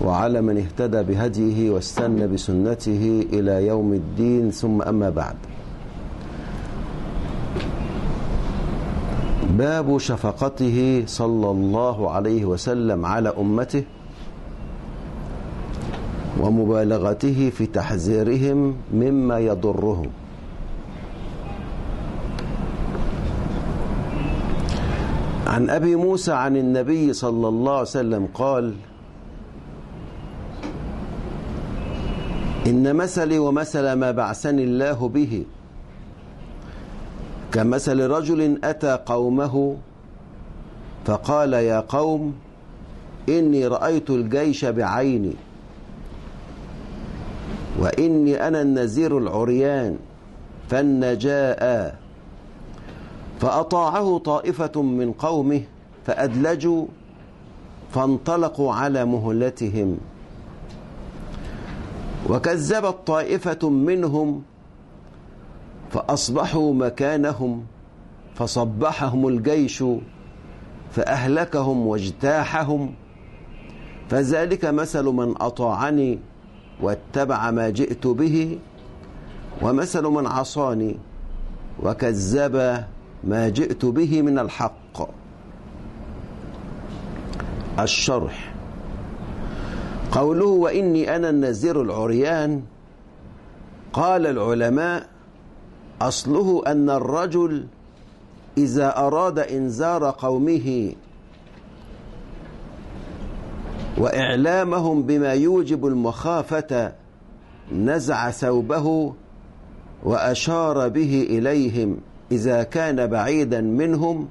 وعلى من اهتدى بهديه واستنى بسنته إلى يوم الدين ثم أما بعد. باب شفقته صلى الله عليه وسلم على أمته ومبالغته في تحذيرهم مما يضرهم. عن أبي موسى عن النبي صلى الله عليه وسلم قال إن مثلي ومثل ما بعثني الله به. كمثل رجل أتى قومه فقال يا قوم إني رأيت الجيش بعيني وإني أنا النذير العريان فالنجاء. فأطاعه طائفة من قومه فأدلجوا فانطلقوا على مهلتهم. وكذبت طائفة منهم فأصبحوا مكانهم فصبحهم الجيش فأهلكهم واجتاحهم. فذلك مثل من أطاعني واتبع ما جئت به ومثل من عصاني وكذب ما جئت به من الحق. الشرح. قوله وإني أنا النذير العريان. قال العلماء أصله أن الرجل إذا أراد إنذار قومه وإعلامهم بما يوجب المخافة نزع ثوبه وأشار به إليهم إذا كان بعيدا منهم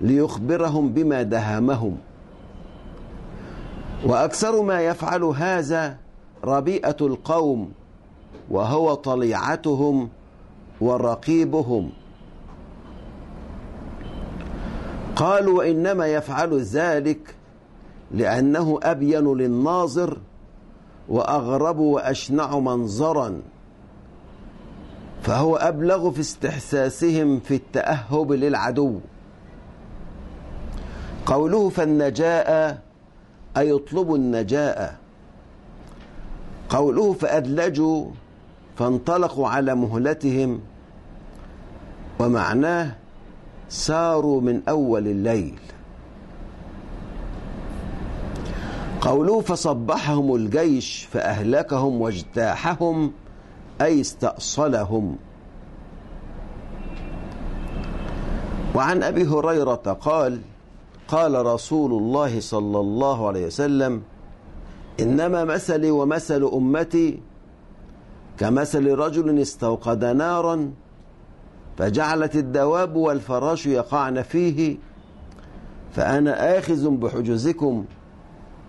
ليخبرهم بما دهمهم. وأكثر ما يفعل هذا ربيئة القوم وهو طليعتهم ورقيبهم. قالوا وإنما يفعل ذلك لأنه أبين للناظر وأغرب وأشنع منظرا فهو أبلغ في استحساسهم في التأهب للعدو. قوله فالنجاء أي يطلبوا النجاء قوله فأدلجوا فانطلقوا على مهلتهم. ومعناه ساروا من أول الليل. قوله فصبحهم الجيش فأهلكهم واجتاحهم أي استأصلهم. وعن أبي هريرة قال قال رسول الله صلى الله عليه وسلم إنما مثلي ومثل أمتي كمثل رجل استوقد نارا فجعلت الدواب والفراش يقعن فيه فأنا آخذ بحجزكم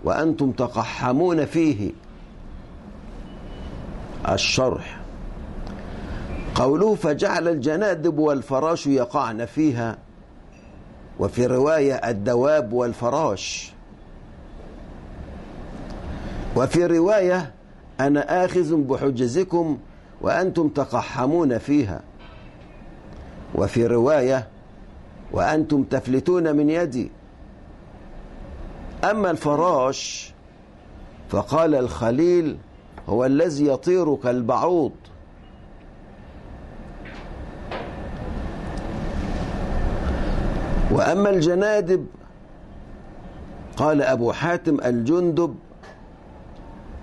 وأنتم تقحمون فيه. الشرح. قوله فجعل الجنادب والفراش يقعن فيها وفي رواية الدواب والفراش. وفي رواية أنا آخذ بحجزكم وأنتم تقحمون فيها. وفي رواية وأنتم تفلتون من يدي. أما الفراش فقال الخليل هو الذي يطير كالبعوض. وأما الجنادب قال أبو حاتم الجندب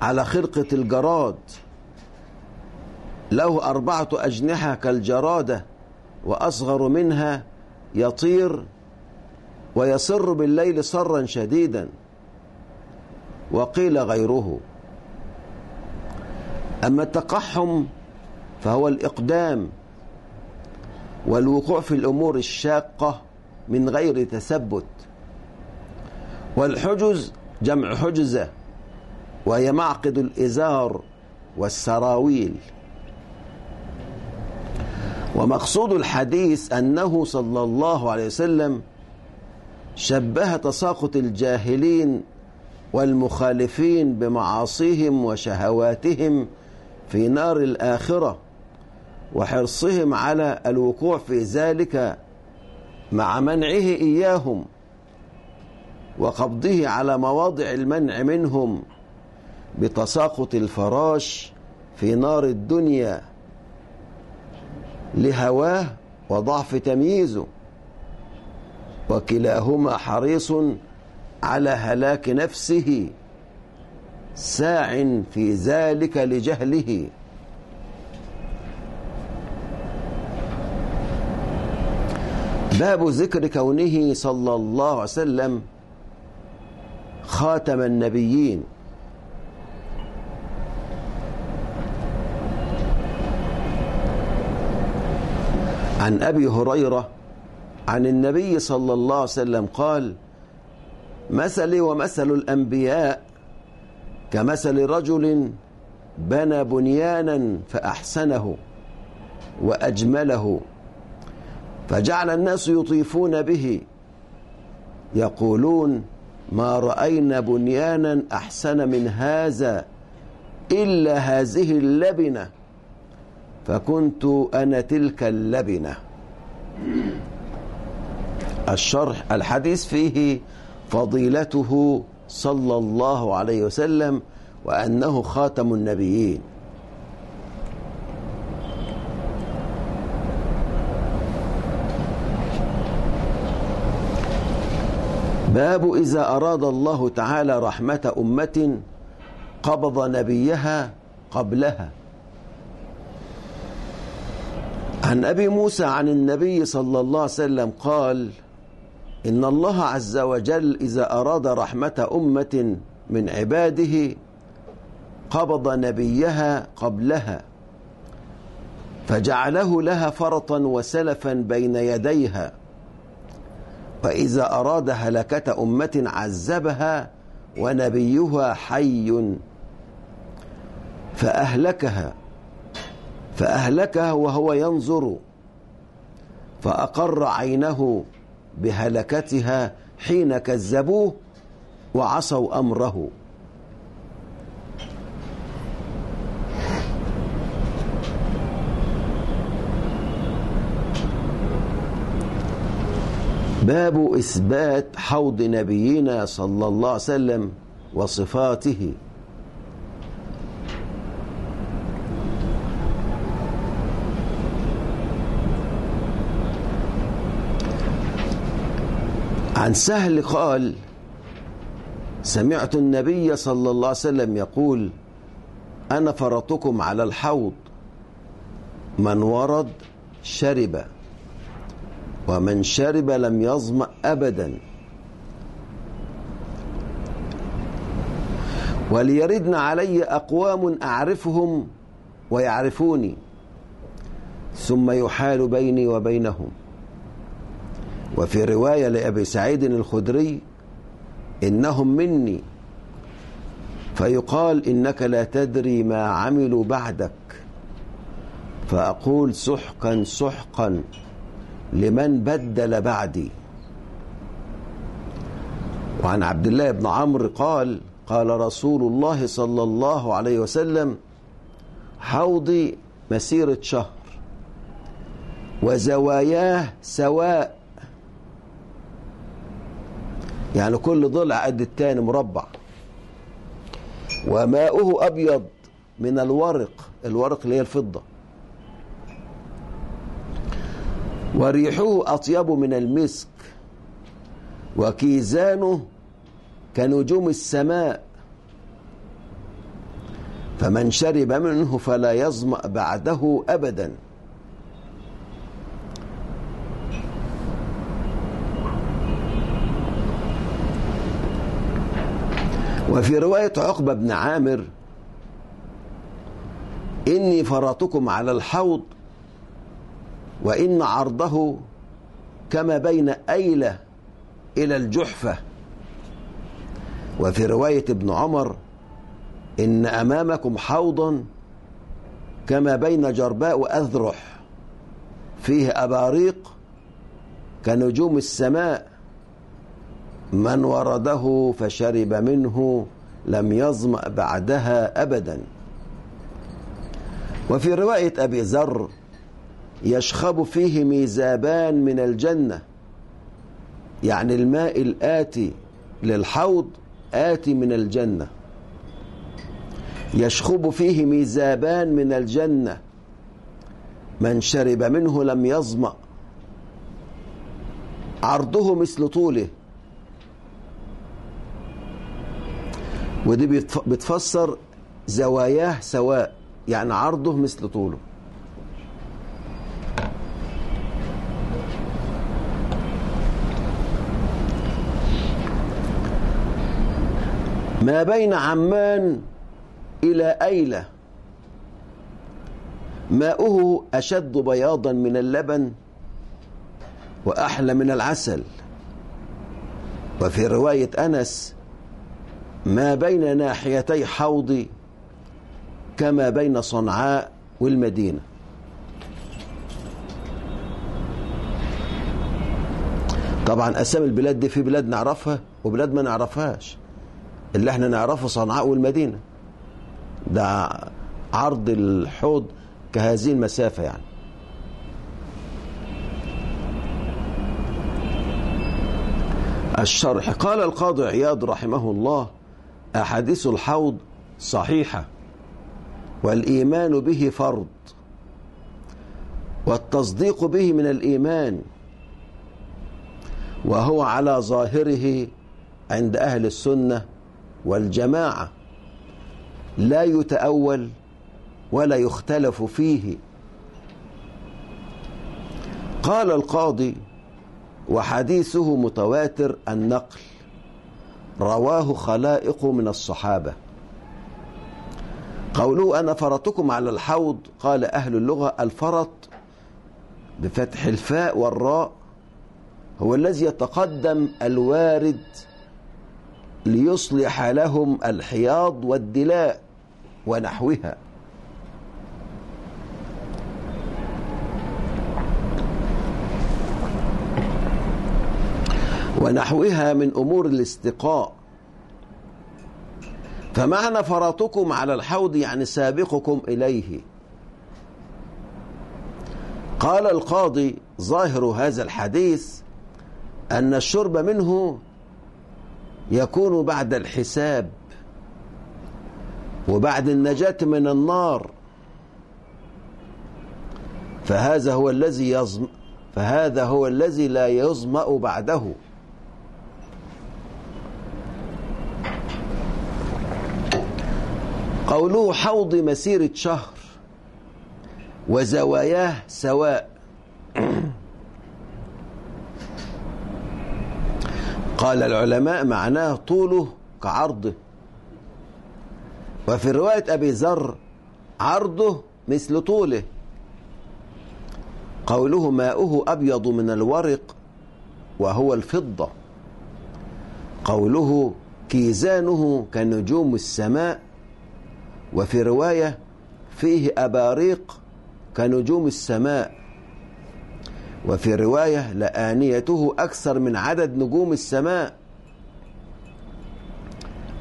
على خرقة الجراد له أربعة أجنحة كالجرادة وأصغر منها يطير ويصر بالليل صرا شديدا وقيل غيره. أما التقحم فهو الإقدام والوقوع في الأمور الشاقة من غير تثبت. والحجز جمع حجزة وهي معقد الإزار والسراويل. ومقصود الحديث أنه صلى الله عليه وسلم شبه تساقط الجاهلين والمخالفين بمعاصيهم وشهواتهم في نار الآخرة وحرصهم على الوقوع في ذلك مع منعه إياهم وقبضه على مواضع المنع منهم بتساقط الفراش في نار الدنيا لهواه وضعف تمييزه وكلاهما حريص على هلاك نفسه ساع في ذلك لجهله باب ذكر كونه صلى الله عليه وسلم خاتم النبيين. عن أبي هريرة عن النبي صلى الله عليه وسلم قال مثلي ومثل الأنبياء كمثل رجل بنى بنيانا فأحسنه وأجمله فجعل الناس يطيفون به يقولون ما رأينا بنيانا أحسن من هذا إلا هذه اللبنة فكنت أنا تلك اللبنة. الشرح الحديث فيه فضيلته صلى الله عليه وسلم وأنه خاتم النبيين. باب إذا أراد الله تعالى رحمة أمة قبض نبيها قبلها. عن أبي موسى عن النبي صلى الله عليه وسلم قال إن الله عز وجل إذا أراد رحمة أمة من عباده قبض نبيها قبلها فجعله لها فرطا وسلفا بين يديها. واذا أراد هلكة أمة عذبها ونبيها حي فأهلكها فأهلكها وهو ينظر فأقر عينه بهلكتها حين كذبوه وعصوا أمره. باب إثبات حوض نبينا صلى الله عليه وسلم وصفاته. عن سهل قال سمعت النبي صلى الله عليه وسلم يقول أنا فرطكم على الحوض من ورد شرب. ومن شرب لم يظمأ أبدا. وليردن علي أقوام أعرفهم ويعرفوني ثم يحال بيني وبينهم. وفي رواية لأبي سعيد الخدري إنهم مني. فيقال إنك لا تدري ما عملوا بعدك. فأقول سحقا سحقا لمن بدل بعدي. وعن عبد الله بن عمرو قال قال رسول الله صلى الله عليه وسلم حوضي مسيرة شهر وزواياه سواء. يعني كل ضلع قد التاني مربع. وماؤه أبيض من الورق الورق اللي هي الفضة. وريحه أطيب من المسك وكيزانه كنجوم السماء. فمن شرب منه فلا يظمأ بعده أبدا. وفي رواية عقبة بن عامر إني فرطكم على الحوض وإن عرضه كما بين أيلة إلى الجحفة. وفي رواية ابن عمر إن أمامكم حوضا كما بين جرباء وأذرح فيه أباريق كنجوم السماء. من ورده فشرب منه لم يظمأ بعدها أبدا. وفي رواية أبي ذر يشخب فيه ميزابان من الجنة. يعني الماء الآتي للحوض آتي من الجنة. يشخب فيه ميزابان من الجنة. من شرب منه لم يظمأ. عرضه مثل طوله. ودي بتفسر زواياه سواء يعني عرضه مثل طوله. ما بين عمان إلى أيلة. ماؤه أشد بياضا من اللبن وأحلى من العسل. وفي رواية أنس ما بين ناحيتي حوضي كما بين صنعاء والمدينة. طبعا أسامي البلاد دي في بلاد نعرفها وبلاد ما نعرفهاش. اللي إحنا نعرفه صنعاء والمدينة. ده عرض الحوض كهذه المسافة يعني. الشرح. قال القاضي عياض رحمه الله أحاديث الحوض صحيحة والإيمان به فرض والتصديق به من الإيمان وهو على ظاهره عند أهل السنة والجماعة لا يتأول ولا يختلف فيه. قال القاضي وحديثه متواتر النقل رواه خلائق من الصحابة. قوله أنا فرطكم على الحوض قال أهل اللغة الفرط بفتح الفاء والراء هو الذي يتقدم الوارد ليصلح لهم الحياض والدلاء ونحوها. ونحوها من أمور الاستقاء. فمعنى فرطكم على الحوض يعني سابقكم إليه. قال القاضي ظاهر هذا الحديث أن الشرب منه يكون بعد الحساب وبعد النجاة من النار. فهذا هو الذي يظم فهذا هو الذي لا يظمأ بعده. قوله حوض مسيرة شهر وزواياه سواء. قال العلماء معناه طوله كعرضه. وفي رواية أبي ذر عرضه مثل طوله. قوله ماؤه أبيض من الورق وهو الفضة. قوله كيزانه كنجوم السماء. وفي رواية فيه أباريق كنجوم السماء. وفي رواية لآنيته أكثر من عدد نجوم السماء.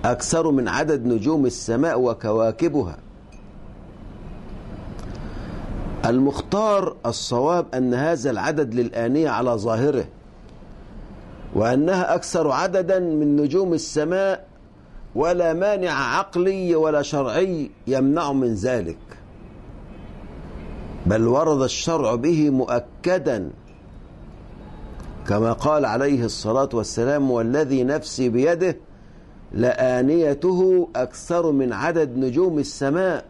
أكثر من عدد نجوم السماء وكواكبها. المختار الصواب أن هذا العدد للآنية على ظاهره وأنها أكثر عددا من نجوم السماء ولا مانع عقلي ولا شرعي يمنع من ذلك. بل ورد الشرع به مؤكدا كما قال عليه الصلاة والسلام والذي نفسي بيده لآنيته أكثر من عدد نجوم السماء.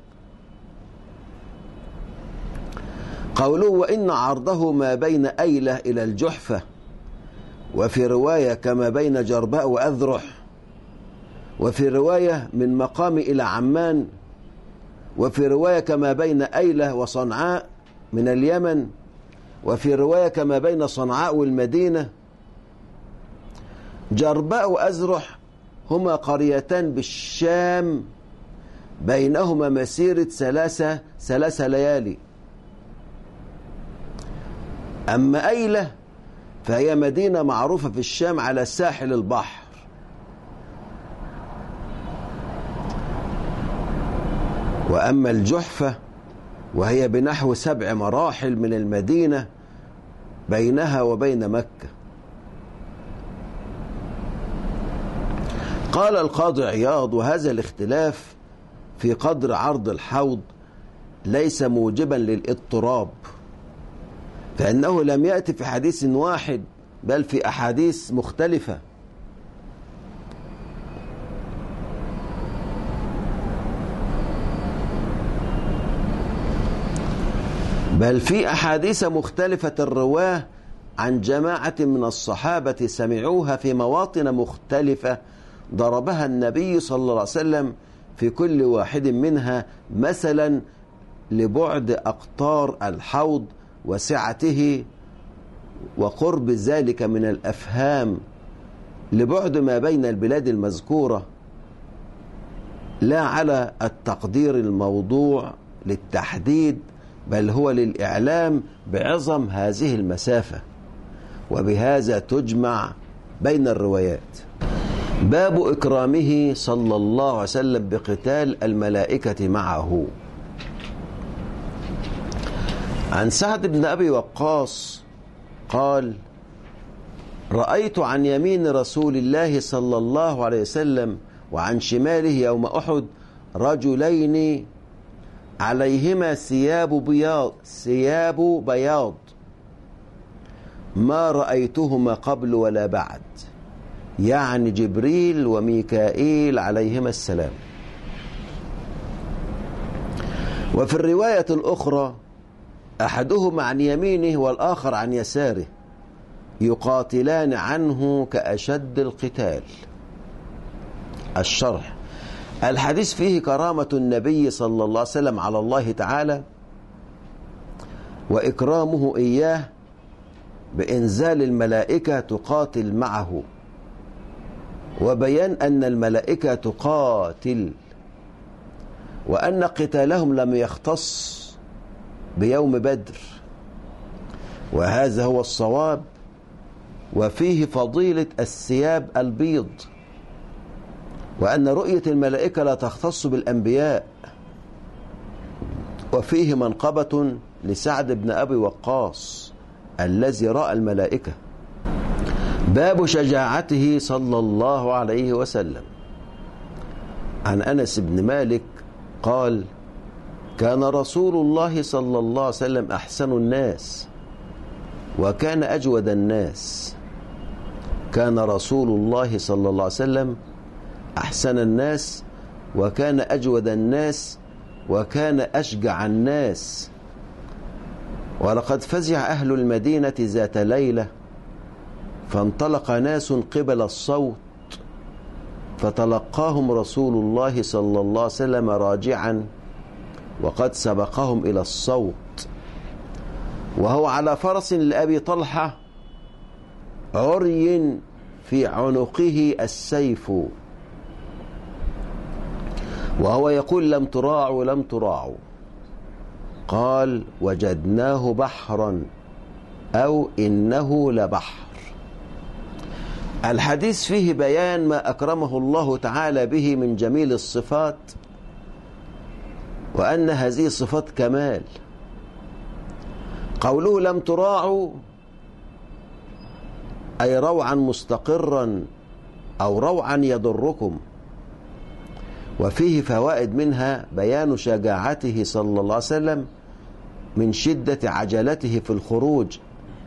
قوله وإن عرضه ما بين أيلة إلى الجحفة وفي رواية كما بين جرباء وأذرح وفي رواية من مقام إلى عمان وفي رواية كما بين أيلة وصنعاء من اليمن وفي رواية كما بين صنعاء والمدينة جرباء وأزرح هما قريتان بالشام بينهما مسيرة ثلاثة ثلاثة ليالي. أما أيلة فهي مدينة معروفة في الشام على ساحل البحر. وأما الجحفة وهي بنحو سبع مراحل من المدينة بينها وبين مكة. قال القاضي عياض وهذا الاختلاف في قدر عرض الحوض ليس موجبا للاضطراب فإنه لم يأتي في حديث واحد بل في أحاديث مختلفة. بل في أحاديث مختلفة الرواه عن جماعة من الصحابة سمعوها في مواطن مختلفة ضربها النبي صلى الله عليه وسلم في كل واحد منها مثلا لبعد أقطار الحوض وسعته وقرب ذلك من الأفهام لبعد ما بين البلاد المذكورة لا على التقدير الموضوع للتحديد بل هو للإعلام بعظم هذه المسافة وبهذا تجمع بين الروايات. باب إكرامه صلى الله عليه وسلم بقتال الملائكة معه. عن سعد بن أبي وقاص قال رأيت عن يمين رسول الله صلى الله عليه وسلم وعن شماله يوم أحد رجلين عليهما ثياب بياض ثياب بياض. ما رأيتهما قبل ولا بعد. يعني جبريل وميكائيل عليهما السلام. وفي الرواية الأخرى أحدهما عن يمينه والآخر عن يساره يقاتلان عنه كأشد القتال. الشرح. الحديث فيه كرامة النبي صلى الله عليه وسلم على الله تعالى وإكرامه إياه بإنزال الملائكة تقاتل معه وبيان أن الملائكة تقاتل وأن قتالهم لم يختص بيوم بدر وهذا هو الصواب وفيه فضيلة الثياب البيض. وأن رؤية الملائكة لا تختص بالأنبياء. وفيه منقبة لسعد بن أبي وقاص الذي رأى الملائكة. باب شجاعته صلى الله عليه وسلم. عن أنس بن مالك قال كان رسول الله صلى الله عليه وسلم أحسن الناس وكان أجود الناس. كان رسول الله صلى الله عليه وسلم أحسن الناس وكان أجود الناس وكان أشجع الناس. ولقد فزع أهل المدينة ذات ليلة فانطلق ناس قبل الصوت فتلقاهم رسول الله صلى الله عليه وسلم راجعا وقد سبقهم إلى الصوت. وهو على فرس لأبي طلحة عري في عنقه السيف. وهو يقول لم تراعوا لم تراعوا. قال وجدناه بحرا أو إنه لبحر. الحديث فيه بيان ما أكرمه الله تعالى به من جميل الصفات وأن هذه صفات كمال. قوله لم تراعوا أي روعا مستقرا أو روعا يضركم. وفيه فوائد منها بيان شجاعته صلى الله عليه وسلم من شدة عجلته في الخروج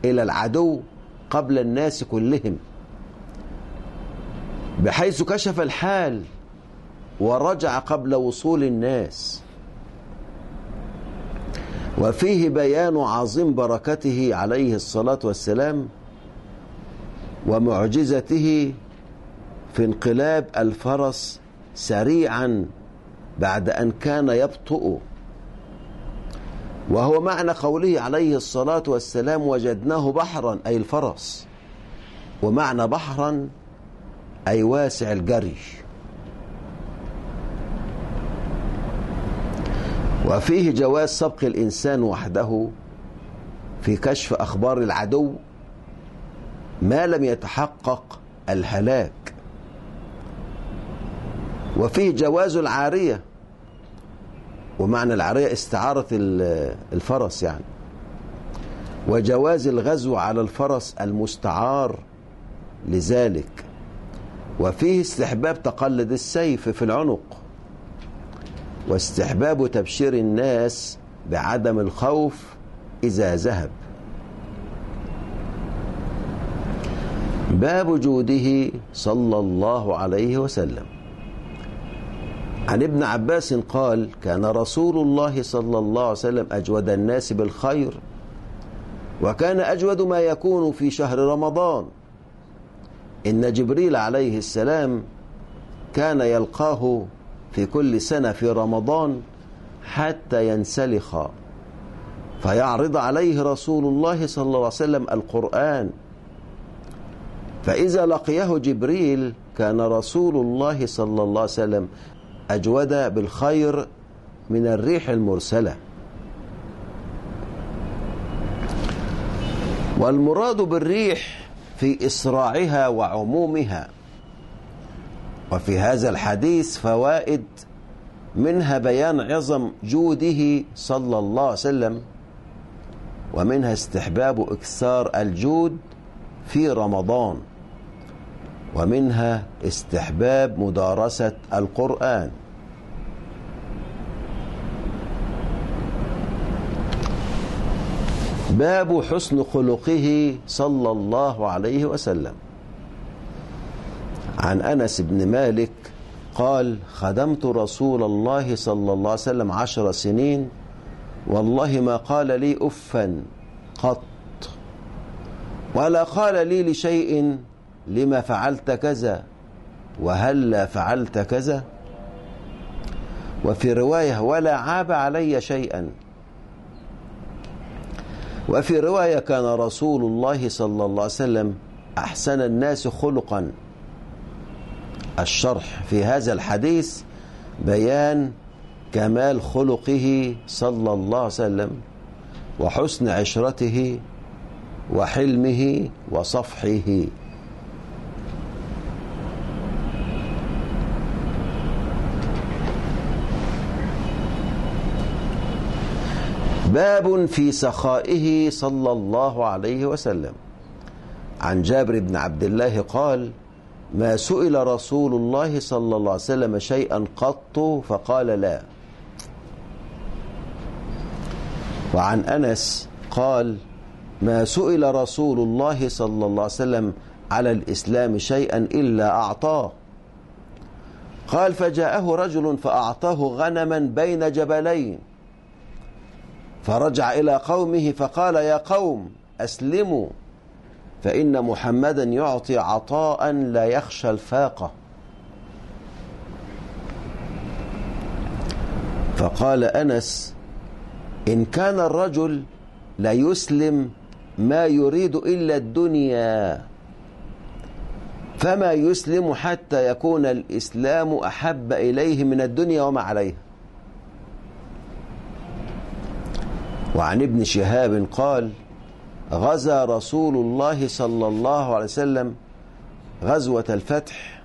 إلى العدو قبل الناس كلهم. بحيث كشف الحال ورجع قبل وصول الناس. وفيه بيان عظيم بركته عليه الصلاة والسلام ومعجزته في انقلاب الفرس سريعا بعد أن كان يبطئ وهو معنى قوله عليه الصلاة والسلام وجدناه بحرا أي الفرس. ومعنى بحرا أي واسع الجري. وفيه جواز سبق الإنسان وحده في كشف أخبار العدو ما لم يتحقق الهلاك. وفيه جواز العارية. ومعنى العارية استعارة الفرس يعني. وجواز الغزو على الفرس المستعار لذلك. وفيه استحباب تقلد السيف في العنق. واستحباب تبشير الناس بعدم الخوف إذا ذهب. باب جوده صلى الله عليه وسلم. عن ابن عباس قال كان رسول الله صلى الله عليه وسلم أجود الناس بالخير وكان أجود ما يكون في شهر رمضان. إن جبريل عليه السلام كان يلقاه في كل سنة في رمضان حتى ينسلخ. فيعرض عليه رسول الله صلى الله عليه وسلم القرآن. فإذا لقيه جبريل كان رسول الله صلى الله عليه وسلم أجود بالخير من الريح المرسلة. والمراد بالريح في إسراعها وعمومها. وفي هذا الحديث فوائد منها بيان عظم جوده صلى الله عليه وسلم ومنها استحباب إكثار الجود في رمضان. ومنها استحباب مدارسة القرآن. باب حسن خلقه صلى الله عليه وسلم. عن أنس بن مالك قال خدمت رسول الله صلى الله عليه وسلم عشر سنين والله ما قال لي أفا قط ولا قال لي لشيء لما فعلت كذا وهلا فعلت كذا؟ وفي رواية ولا عاب علي شيئا. وفي رواية كان رسول الله صلى الله عليه وسلم أحسن الناس خلقا. الشرح في هذا الحديث بيان كمال خلقه صلى الله عليه وسلم وحسن عشرته وحلمه وصفحه. باب في سخائه صلى الله عليه وسلم. عن جابر بن عبد الله قال ما سئل رسول الله صلى الله عليه وسلم شيئا قط فقال لا. وعن أنس قال ما سئل رسول الله صلى الله عليه وسلم على الإسلام شيئا إلا أعطاه. قال فجاءه رجل فأعطاه غنما بين جبلين. فرجع إلى قومه فقال يا قوم أسلموا فإن محمدا يعطي عطاء لا يخشى الفاقة. فقال أنس إن كان الرجل لا يسلم ما يريد إلا الدنيا فما يسلم حتى يكون الإسلام أحب إليه من الدنيا وما عليها. وعن ابن شهاب قال غزا رسول الله صلى الله عليه وسلم غزوة الفتح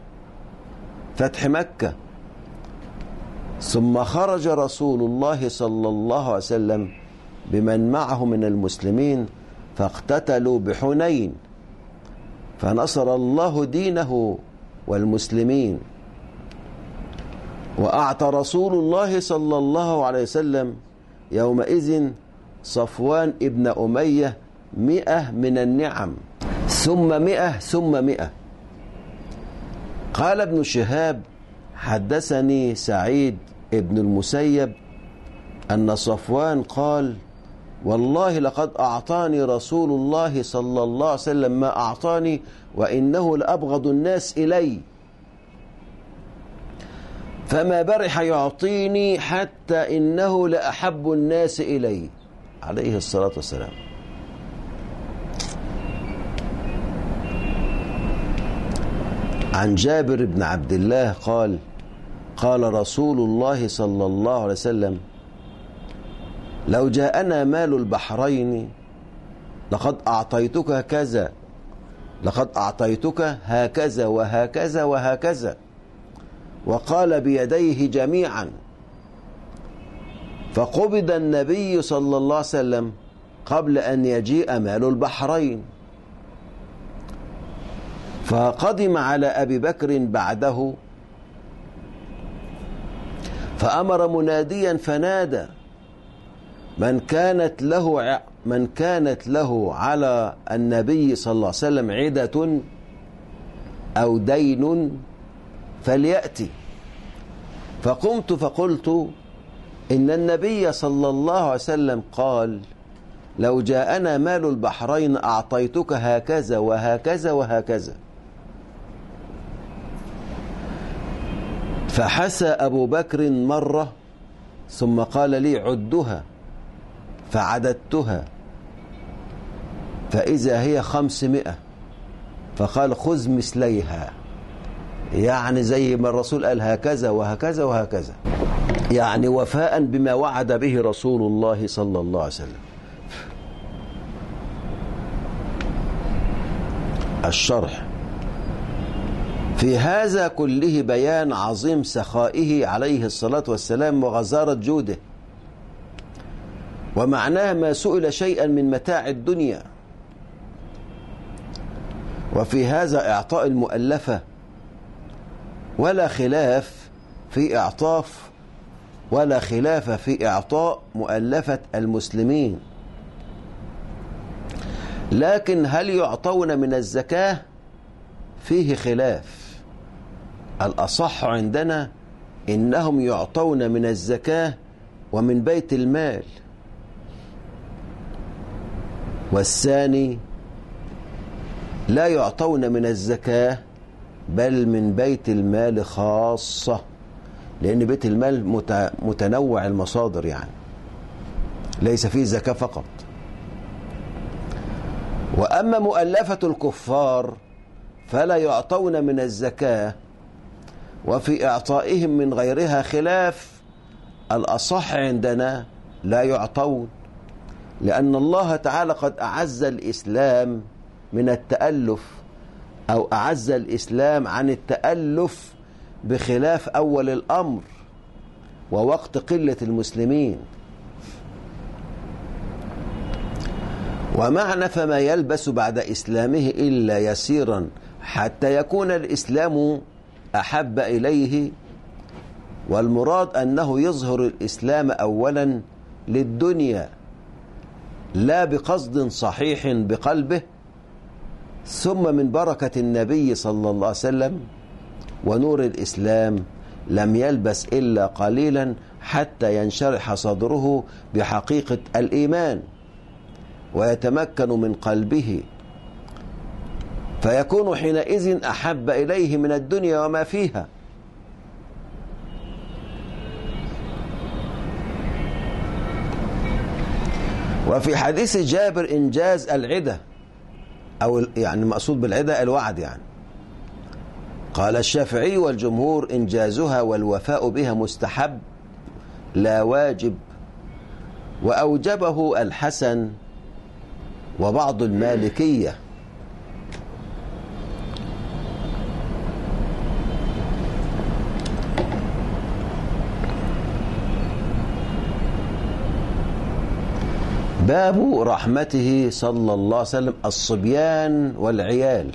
فتح مكة. ثم خرج رسول الله صلى الله عليه وسلم بمن معه من المسلمين فاقتتلوا بحنين فنصر الله دينه والمسلمين. وأعطى رسول الله صلى الله عليه وسلم يومئذ صفوان ابن أمية مئة من النعم. ثم مئة ثم مئة. قال ابن شهاب حدثني سعيد ابن المسيب أن صفوان قال والله لقد أعطاني رسول الله صلى الله عليه وسلم ما أعطاني وإنه لأبغض الناس إلي. فما برح يعطيني حتى إنه لأحب الناس إلي. عليه الصلاة والسلام. عن جابر بن عبد الله قال قال رسول الله صلى الله عليه وسلم لو جاءنا مال البحرين لقد أعطيتك كذا لقد أعطيتك هكذا وهكذا وهكذا وقال بيديه جميعا فقبض النبي صلى الله عليه وسلم قبل أن يجيء مال البحرين. فقدم على أبي بكر بعده. فأمر مناديا فنادى. من كانت له من كانت له على النبي صلى الله عليه وسلم عدة أو دين فليأتي. فقمت فقلت إن النبي صلى الله عليه وسلم قال لو جاءنا مال البحرين أعطيتك هكذا وهكذا وهكذا. فحسى أبو بكر مرة ثم قال لي عدها فعددتها فإذا هي خمسمائة فقال خذ مثليها يعني زي ما الرسول قال هكذا وهكذا وهكذا. يعني وفاء بما وعد به رسول الله صلى الله عليه وسلم. الشرح. في هذا كله بيان عظيم سخائه عليه الصلاة والسلام وغزارة جوده. ومعناه ما سئل شيئا من متاع الدنيا. وفي هذا إعطاء المؤلفة. ولا خلاف في إعطاف ولا خلاف في إعطاء مؤلفة المسلمين. لكن هل يعطون من الزكاة؟ فيه خلاف. الأصح عندنا إنهم يعطون من الزكاة ومن بيت المال. والثاني لا يعطون من الزكاة بل من بيت المال خاصة. لأن بيت المال متنوع المصادر يعني. ليس فيه زكاة فقط. وأما مؤلفة الكفار فلا يعطون من الزكاة وفي إعطائهم من غيرها خلاف. الأصح عندنا لا يعطون لأن الله تعالى قد أعز الإسلام من التألف أو أعز الإسلام عن التألف بخلاف أول الأمر ووقت قلة المسلمين. ومعنى فما يلبس بعد إسلامه إلا يسيرا حتى يكون الإسلام أحب إليه والمراد أنه يظهر الإسلام أولا للدنيا لا بقصد صحيح بقلبه ثم من بركة النبي صلى الله عليه وسلم ونور الإسلام لم يلبس إلا قليلا حتى ينشرح صدره بحقيقة الإيمان ويتمكن من قلبه. فيكون حينئذ أحب إليه من الدنيا وما فيها. وفي حديث جابر إنجاز العدة أو يعني المقصود بالعدة الوعد يعني. قال الشافعي والجمهور إنجازها والوفاء بها مستحب لا واجب. وأوجبه الحسن وبعض المالكية. باب رحمته صلى الله عليه وسلم الصبيان والعيال.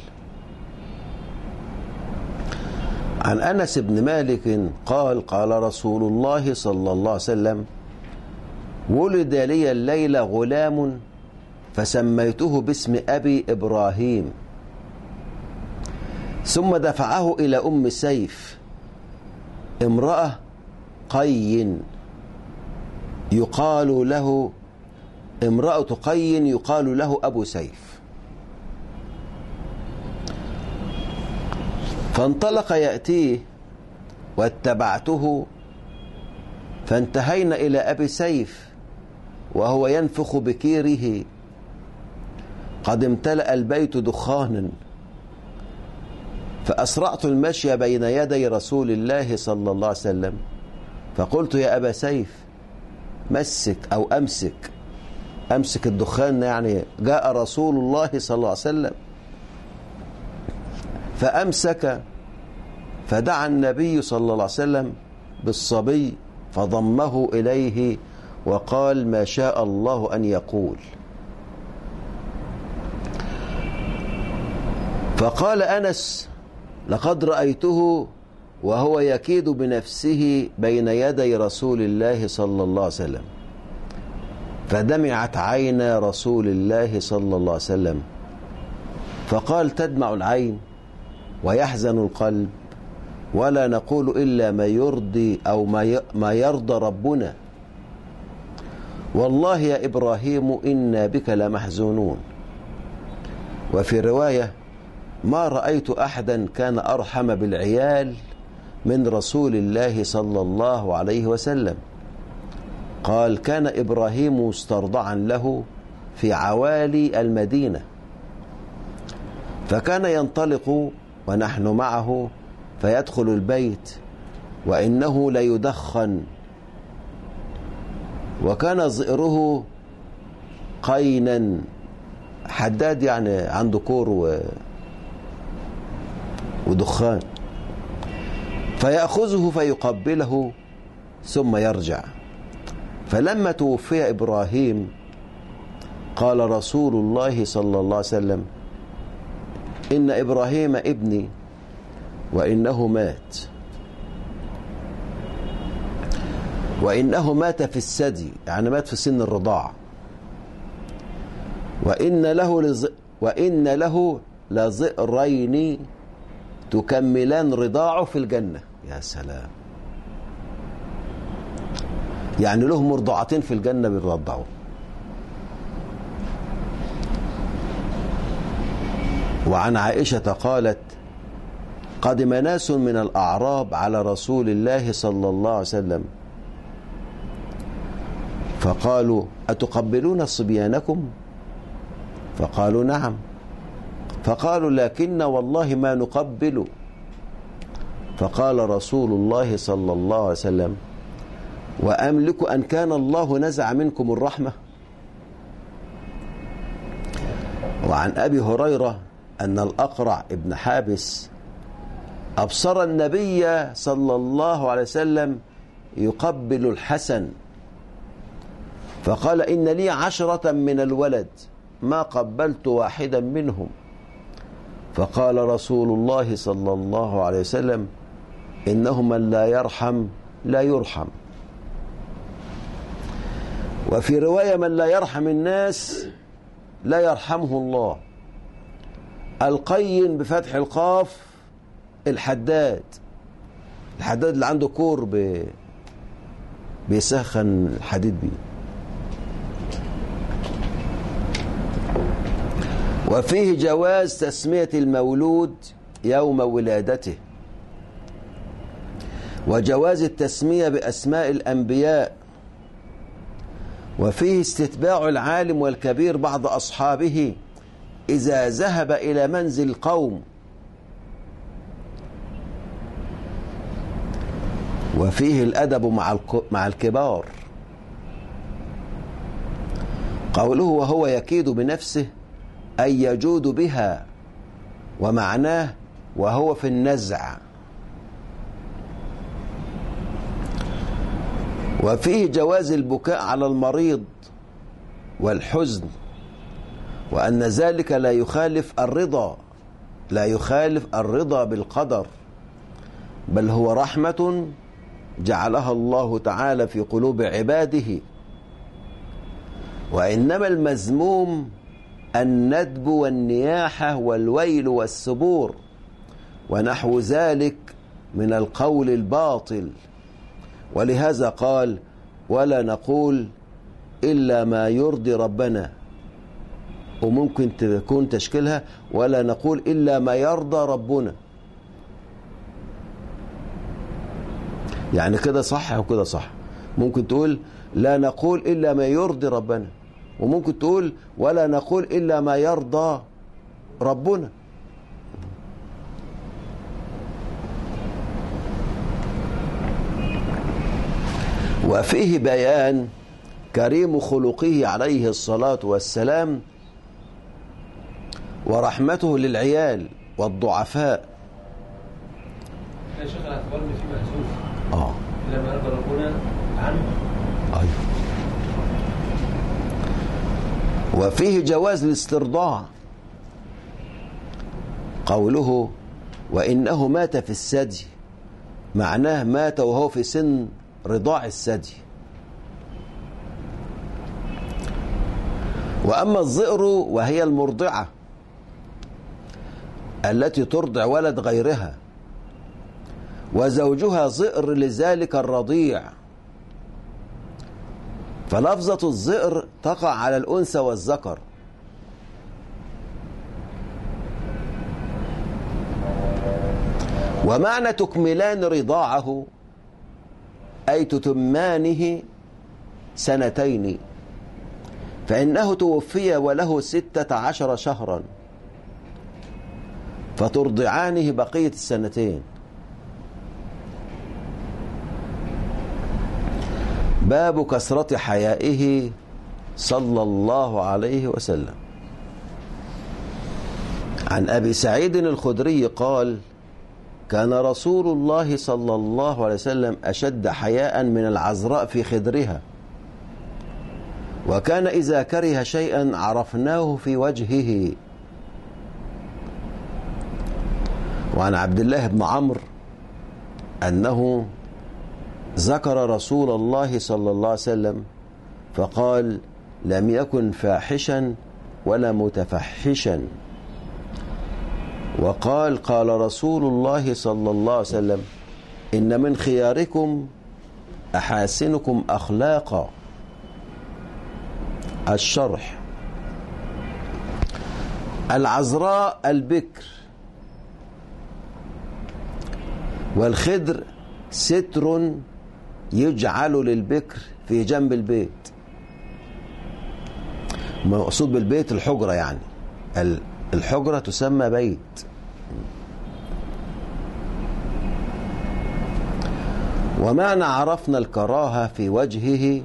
عن أنس بن مالك قال قال رسول الله صلى الله عليه وسلم ولد لي الليلة غلام فسميته باسم أبي إبراهيم ثم دفعه إلى أم سيف امرأة قي يقال له امرأة قي يقال له أبو سيف. فانطلق يأتيه واتبعته فانتهينا إلى أبي سيف وهو ينفخ بكيره. قد امتلأ البيت دخانا فأسرعت المشي بين يدي رسول الله صلى الله عليه وسلم فقلت يا أبا سيف مسك أو أمسك؟ أمسك الدخان يعني جاء رسول الله صلى الله عليه وسلم. فأمسك فدعا النبي صلى الله عليه وسلم بالصبي فضمه إليه وقال ما شاء الله أن يقول. فقال أنس لقد رأيته وهو يكيد بنفسه بين يدي رسول الله صلى الله عليه وسلم. فدمعت عين رسول الله صلى الله عليه وسلم. فقال تدمع العين. ويحزن القلب ولا نقول إلا ما يرضي أو ما يرضى ربنا. والله يا إبراهيم إنا بك لمحزونون. وفي رواية ما رأيت أحدا كان أرحم بالعيال من رسول الله صلى الله عليه وسلم. قال كان إبراهيم مسترضعا له في عوالي المدينة. فكان ينطلق ونحن معه فيدخل البيت وإنه ليدخن وكان زئره قينا حداد يعني عنده كور. ودخان فيأخذه فيقبله ثم يرجع فلما توفي إبراهيم قال رسول الله صلى الله عليه وسلم إن إبراهيم ابني وإنه مات. وإنه مات في الثدي يعني مات في سن الرضاعة وإن له لز... وإن له لزئرين تكملان رضاعه في الجنة. يا سلام. يعني له مرضعتين في الجنة بيرضعوا وعن عائشة قالت قدم ناس من الأعراب على رسول الله صلى الله عليه وسلم. فقالوا أتقبلون صبيانكم؟ فقالوا نعم. فقالوا لكن والله ما نقبل. فقال رسول الله صلى الله عليه وسلم وأملك أن كان الله نزع منكم الرحمة. وعن أبي هريرة أن الأقرع ابن حابس أبصر النبي صلى الله عليه وسلم يقبل الحسن فقال إن لي عشرة من الولد ما قبلت واحدا منهم. فقال رسول الله صلى الله عليه وسلم إنه من لا يرحم لا يرحم. وفي رواية من لا يرحم الناس لا يرحمه الله. القين بفتح القاف الحداد. الحداد اللي عنده كور ب... بيسخن الحديد بيه. وفيه جواز تسمية المولود يوم ولادته. وجواز التسمية بأسماء الأنبياء. وفيه استتباع العالم والكبير بعض أصحابه. إذا ذهب إلى منزل قوم وفيه الأدب مع مع الكبار. قوله وهو يكيد بنفسه أي يجود بها ومعناه وهو في النزع. وفيه جواز البكاء على المريض والحزن. وأن ذلك لا يخالف الرضا لا يخالف الرضا بالقدر بل هو رحمة جعلها الله تعالى في قلوب عباده. وإنما المذموم الندب والنياحة والويل والسبور ونحو ذلك من القول الباطل. ولهذا قال ولا نقول إلا ما يرضي ربنا. وممكن تكون تشكيلها ولا نقول إلا ما يرضى ربنا. يعني كده صح وكده صح؟ ممكن تقول لا نقول إلا ما يرضي ربنا. وممكن تقول ولا نقول إلا ما يرضى ربنا. وفيه بيان كريم خلقه عليه الصلاة والسلام ورحمته للعيال والضعفاء. يا شيخ الاعتبار ان في آه. ربنا عنه أيوه. وفيه جواز الاسترضاع. قوله وإنه مات في الثدي. معناه مات وهو في سن رضاع الثدي. وأما الظئر وهي المرضعة. التي ترضع ولد غيرها وزوجها ظئر لذلك الرضيع. فلفظة الظئر تقع على الأنثى والذكر. ومعنى تكملان رضاعه أي تتمانه سنتين. فإنه توفي وله ستة عشر شهرا. فترضعانه بقية السنتين. باب كثرة حيائه صلى الله عليه وسلم. عن أبي سعيد الخدري قال كان رسول الله صلى الله عليه وسلم أشد حياء من العذراء في خدرها. وكان إذا كره شيئا عرفناه في وجهه. وعن عبد الله بن عمرو أنه ذكر رسول الله صلى الله عليه وسلم فقال لم يكن فاحشا ولا متفحشا. وقال قال رسول الله صلى الله عليه وسلم إن من خياركم أحاسنكم أخلاقا. الشرح. العذراء البكر. والخدر ستر يجعل للبكر في جنب البيت. مقصود بالبيت الحجرة يعني. ال- الحجرة تسمى بيت. ومعنى عرفنا الكراهة في وجهه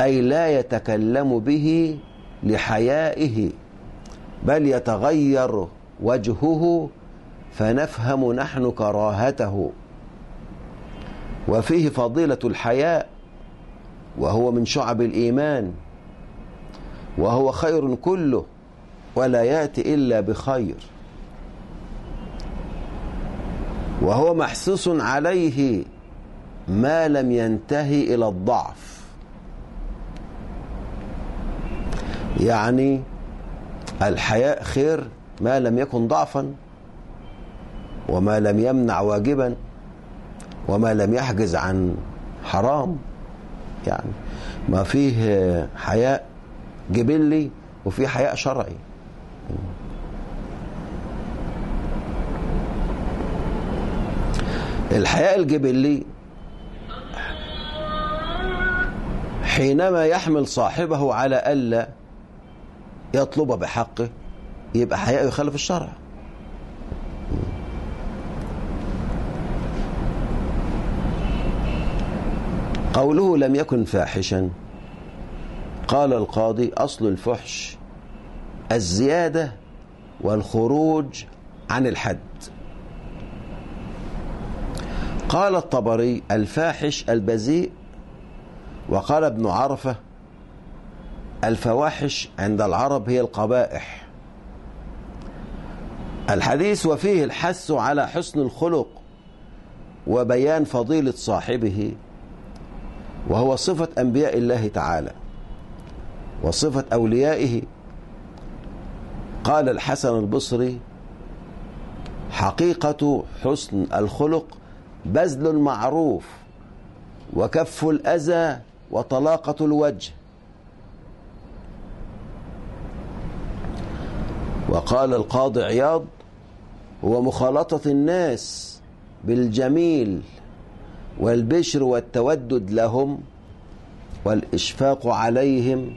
أي لا يتكلم به لحيائه بل يتغير وجهه فنفهم نحن كراهته. وفيه فضيلة الحياء وهو من شعب الإيمان وهو خير كله ولا يأتي إلا بخير. وهو محسوس عليه ما لم ينتهي إلى الضعف. يعني الحياء خير ما لم يكن ضعفا. وما لم يمنع واجبا وما لم يحجز عن حرام. يعني ما فيه حياء جبلي وفيه حياء شرعي. الحياء الجبلي حينما يحمل صاحبه على ألا يطلب بحقه يبقى حياء يخالف الشرع. قوله لم يكن فاحشا. قال القاضي أصل الفحش الزيادة والخروج عن الحد. قال الطبري الفاحش البذيء وقال ابن عرفة الفواحش عند العرب هي القبائح. الحديث وفيه الحث على حسن الخلق وبيان فضيلة صاحبه. وهو صفة أنبياء الله تعالى وصفة أوليائه. قال الحسن البصري حقيقة حسن الخلق بذل المعروف وكف الأذى وطلاقة الوجه. وقال القاضي عياض هو مخالطة الناس بالجميل والبشر والتودد لهم والإشفاق عليهم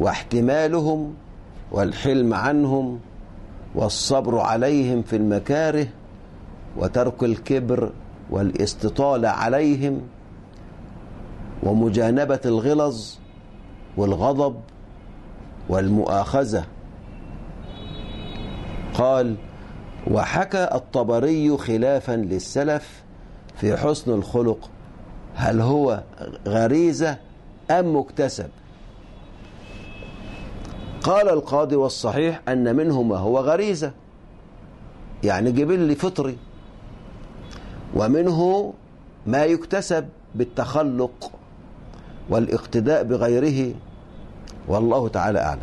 واحتمالهم والحلم عنهم والصبر عليهم في المكاره وترك الكبر والاستطالة عليهم ومجانبة الغلظ والغضب والمؤاخذة. قال وحكى الطبري خلافا للسلف في حسن الخلق هل هو غريزة أم مكتسب؟ قال القاضي والصحيح أن منه ما هو غريزة. يعني جبل فطري. ومنه ما يكتسب بالتخلق والاقتداء بغيره. والله تعالى أعلم.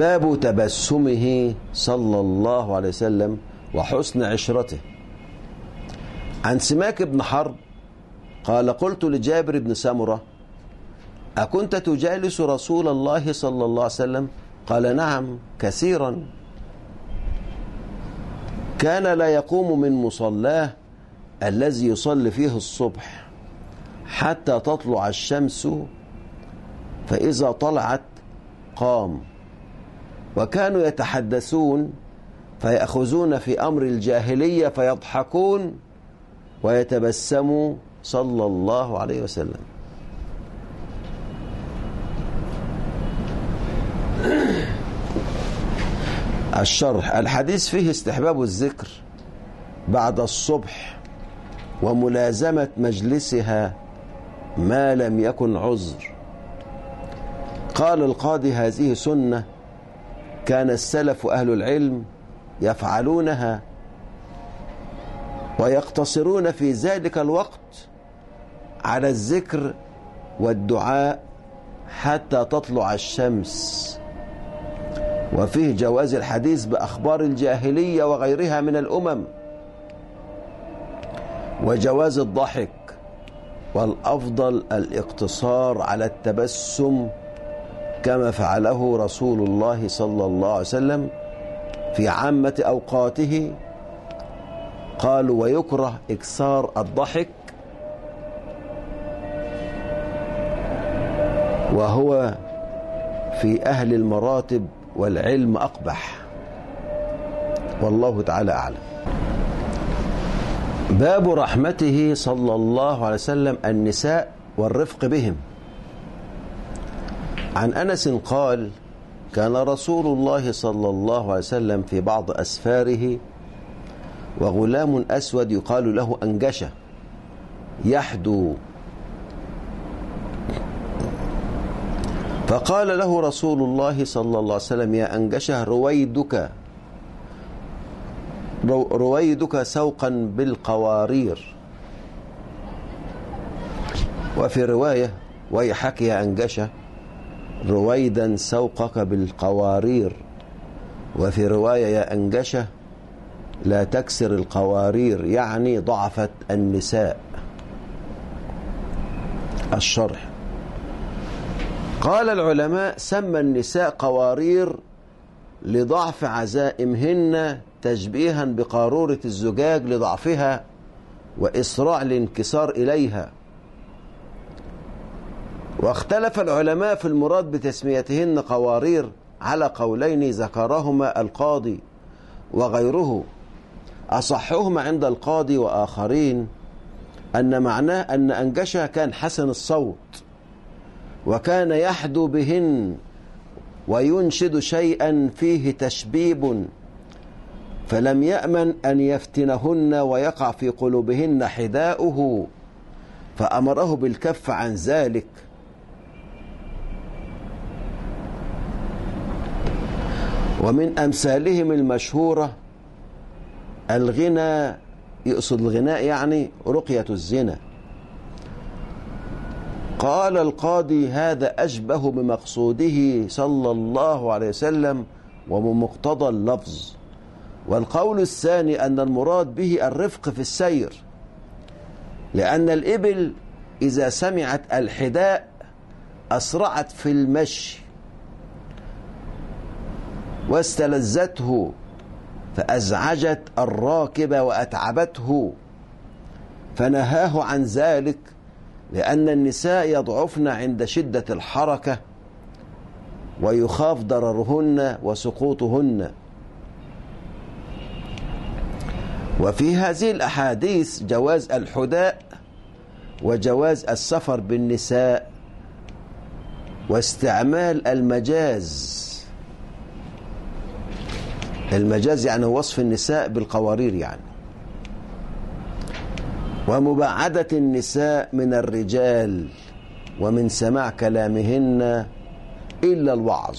باب تبسمه صلى الله عليه وسلم وحسن عشرته. عن سماك بن حرب قال قلت لجابر بن سمرة أكنت تجالس رسول الله صلى الله عليه وسلم؟ قال نعم كثيرا. كان لا يقوم من مصلاه الذي يصلي فيه الصبح حتى تطلع الشمس فإذا طلعت قام. وكانوا يتحدثون فيأخذون في أمر الجاهلية فيضحكون ويتبسموا صلى الله عليه وسلم. الشرح الحديث فيه استحباب الذكر بعد الصبح وملازمة مجلسها ما لم يكن عذر. قال القاضي هذه سنة كان السلف أهل العلم يفعلونها ويقتصرون في ذلك الوقت على الذكر والدعاء حتى تطلع الشمس. وفيه جواز الحديث بأخبار الجاهلية وغيرها من الأمم. وجواز الضحك والأفضل الاقتصار على التبسم كما فعله رسول الله صلى الله عليه وسلم في عامة أوقاته. قالوا ويكره إكثار الضحك وهو في أهل المراتب والعلم أقبح. والله تعالى أعلم. باب رحمته صلى الله عليه وسلم النساء والرفق بهم. عن أنس قال كان رسول الله صلى الله عليه وسلم في بعض أسفاره وغلام أسود يقال له أنجشة يحدو. فقال له رسول الله صلى الله عليه وسلم يا أنجشة رويدك رويدك سوقا بالقوارير. وفي رواية ويحك يا أنجشة رويدا سوقك بالقوارير. وفي رواية يا أنجشة لا تكسر القوارير يعني ضعفت النساء. الشرح. قال العلماء سمى النساء قوارير لضعف عزائمهن تشبيها بقارورة الزجاج لضعفها وإسراع الانكسار إليها. واختلف العلماء في المراد بتسميتهن قوارير على قولين ذكرهما القاضي وغيره. أصحهما عند القاضي وآخرين أن معناه أن أنجشها كان حسن الصوت وكان يحدو بهن وينشد شيئا فيه تشبيب فلم يأمن أن يفتنهن ويقع في قلوبهن حداؤه فأمره بالكف عن ذلك. ومن أمثالهم المشهورة الغنى يقصد الغناء يعني رقية الزنا. قال القاضي هذا أشبه بمقصوده صلى الله عليه وسلم وبمقتضى اللفظ. والقول الثاني أن المراد به الرفق في السير لأن الإبل إذا سمعت الحداء أسرعت في المشي. واستلذته فأزعجت الراكب وأتعبته. فنهاه عن ذلك لأن النساء يضعفن عند شدة الحركة ويخاف ضررهن وسقوطهن. وفي هذه الأحاديث جواز الحداء وجواز السفر بالنساء واستعمال المجاز. المجاز يعني وصف النساء بالقوارير يعني. ومباعدة النساء من الرجال ومن سماع كلامهن إلا الوعظ.